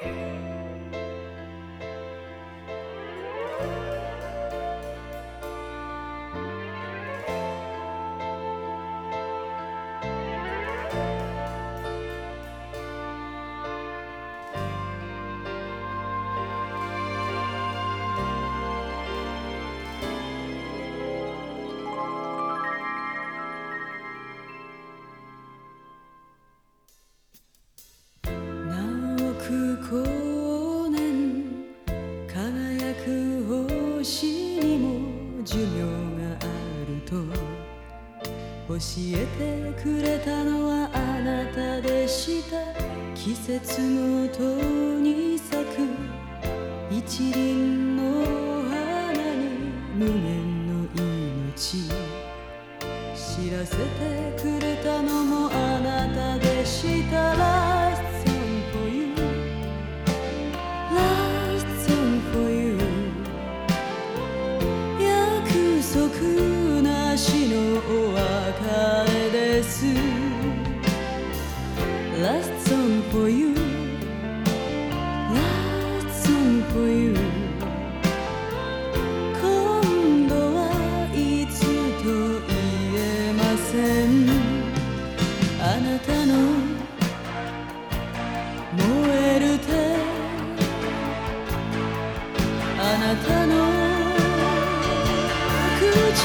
Bye. 星にも寿命があると教えてくれたのはあなたでした。季節ごとに咲く一輪の花に無限の命。知らせてくれたのもあなた。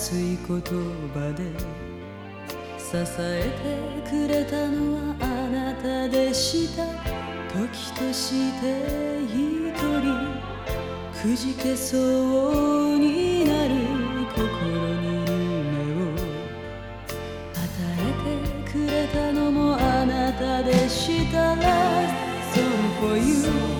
熱い言葉で支えてくれたのはあなたでした。時として一人くじけそうになる。心に夢を与えてくれたのもあなたでした。So for you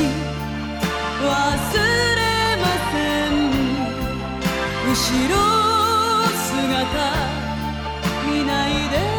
し忘れません。後ろ姿見ないで。